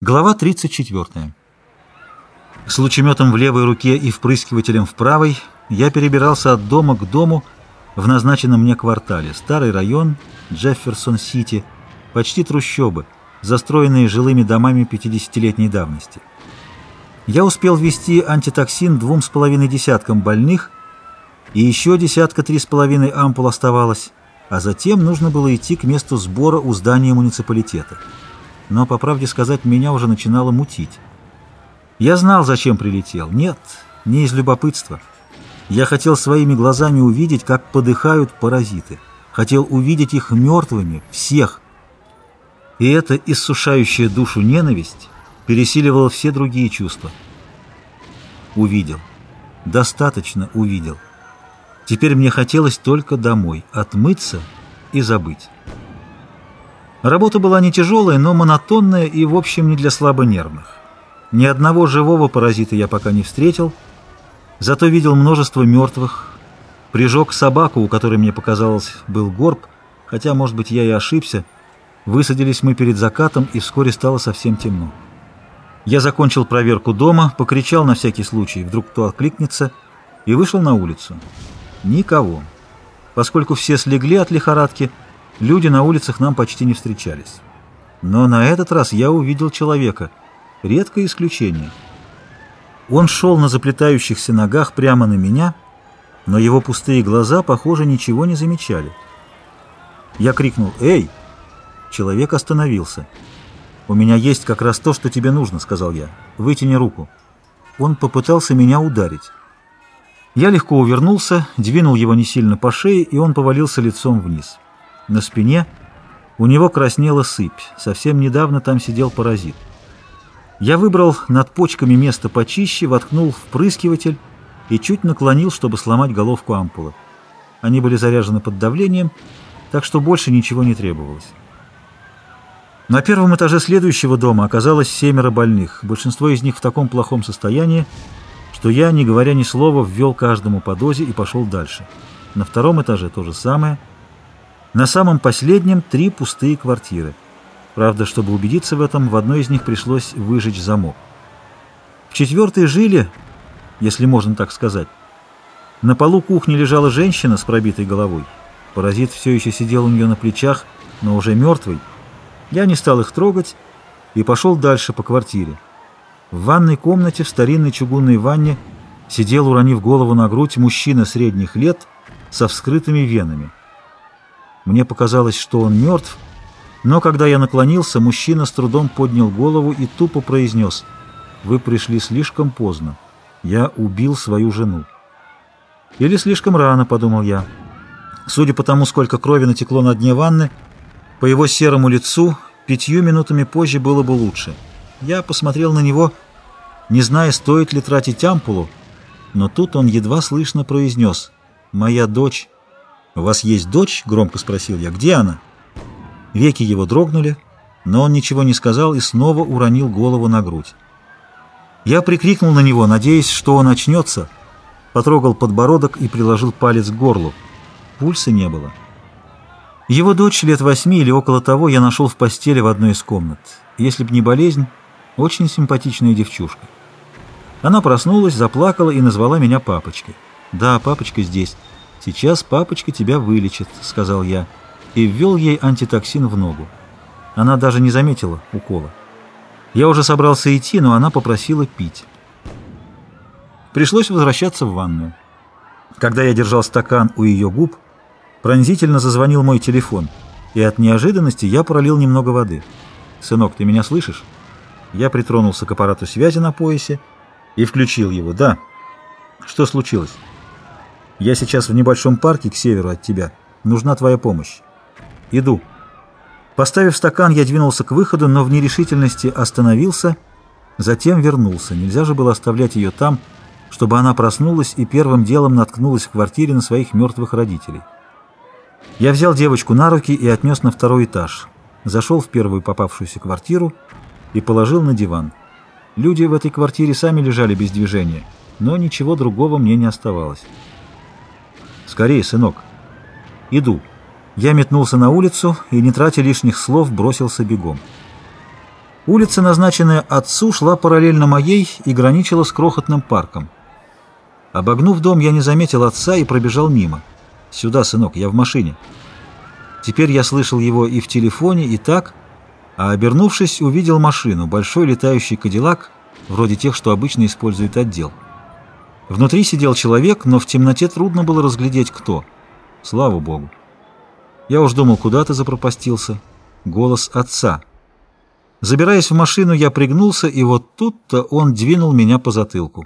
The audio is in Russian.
Глава 34. С лучеметом в левой руке и впрыскивателем в правой я перебирался от дома к дому в назначенном мне квартале. Старый район, Джефферсон-Сити, почти трущобы, застроенные жилыми домами 50-летней давности. Я успел ввести антитоксин двум с половиной десяткам больных, и еще десятка три с половиной ампул оставалось, а затем нужно было идти к месту сбора у здания муниципалитета но, по правде сказать, меня уже начинало мутить. Я знал, зачем прилетел. Нет, не из любопытства. Я хотел своими глазами увидеть, как подыхают паразиты. Хотел увидеть их мертвыми, всех. И эта иссушающая душу ненависть пересиливала все другие чувства. Увидел. Достаточно увидел. Теперь мне хотелось только домой, отмыться и забыть. Работа была не тяжелая, но монотонная и, в общем, не для слабонервных. Ни одного живого паразита я пока не встретил, зато видел множество мертвых. Прижег собаку, у которой, мне показалось, был горб, хотя, может быть, я и ошибся. Высадились мы перед закатом, и вскоре стало совсем темно. Я закончил проверку дома, покричал на всякий случай, вдруг кто откликнется, и вышел на улицу. Никого. Поскольку все слегли от лихорадки, Люди на улицах нам почти не встречались. Но на этот раз я увидел человека. Редкое исключение. Он шел на заплетающихся ногах прямо на меня, но его пустые глаза, похоже, ничего не замечали. Я крикнул «Эй!» Человек остановился. «У меня есть как раз то, что тебе нужно», — сказал я. «Вытяни руку». Он попытался меня ударить. Я легко увернулся, двинул его не сильно по шее, и он повалился лицом вниз. На спине у него краснела сыпь. Совсем недавно там сидел паразит. Я выбрал над почками место почище, воткнул впрыскиватель и чуть наклонил, чтобы сломать головку ампулы. Они были заряжены под давлением, так что больше ничего не требовалось. На первом этаже следующего дома оказалось семеро больных, большинство из них в таком плохом состоянии, что я, не говоря ни слова, ввел каждому по дозе и пошел дальше. На втором этаже то же самое – на самом последнем три пустые квартиры. Правда, чтобы убедиться в этом, в одной из них пришлось выжечь замок. В четвертой жили, если можно так сказать. На полу кухни лежала женщина с пробитой головой. Паразит все еще сидел у нее на плечах, но уже мертвый. Я не стал их трогать и пошел дальше по квартире. В ванной комнате, в старинной чугунной ванне, сидел, уронив голову на грудь, мужчина средних лет со вскрытыми венами. Мне показалось, что он мертв, но когда я наклонился, мужчина с трудом поднял голову и тупо произнес «Вы пришли слишком поздно. Я убил свою жену». «Или слишком рано», — подумал я. Судя по тому, сколько крови натекло на дне ванны, по его серому лицу пятью минутами позже было бы лучше. Я посмотрел на него, не зная, стоит ли тратить ампулу, но тут он едва слышно произнес «Моя дочь...» «У вас есть дочь?» — громко спросил я. «Где она?» Веки его дрогнули, но он ничего не сказал и снова уронил голову на грудь. Я прикрикнул на него, надеясь, что он очнется, потрогал подбородок и приложил палец к горлу. Пульса не было. Его дочь лет восьми или около того я нашел в постели в одной из комнат. Если б не болезнь, очень симпатичная девчушка. Она проснулась, заплакала и назвала меня папочкой. «Да, папочка здесь». «Сейчас папочка тебя вылечит», — сказал я, и ввел ей антитоксин в ногу. Она даже не заметила укола. Я уже собрался идти, но она попросила пить. Пришлось возвращаться в ванную. Когда я держал стакан у ее губ, пронзительно зазвонил мой телефон, и от неожиданности я пролил немного воды. «Сынок, ты меня слышишь?» Я притронулся к аппарату связи на поясе и включил его. «Да». «Что случилось?» Я сейчас в небольшом парке к северу от тебя. Нужна твоя помощь. Иду. Поставив стакан, я двинулся к выходу, но в нерешительности остановился, затем вернулся. Нельзя же было оставлять ее там, чтобы она проснулась и первым делом наткнулась в квартире на своих мертвых родителей. Я взял девочку на руки и отнес на второй этаж. Зашел в первую попавшуюся квартиру и положил на диван. Люди в этой квартире сами лежали без движения, но ничего другого мне не оставалось. «Скорее, сынок!» «Иду!» Я метнулся на улицу и, не тратя лишних слов, бросился бегом. Улица, назначенная отцу, шла параллельно моей и граничила с крохотным парком. Обогнув дом, я не заметил отца и пробежал мимо. «Сюда, сынок, я в машине». Теперь я слышал его и в телефоне, и так, а обернувшись, увидел машину, большой летающий кадиллак, вроде тех, что обычно использует отдел. Внутри сидел человек, но в темноте трудно было разглядеть, кто. Слава Богу. Я уж думал, куда ты запропастился. Голос отца. Забираясь в машину, я пригнулся, и вот тут-то он двинул меня по затылку.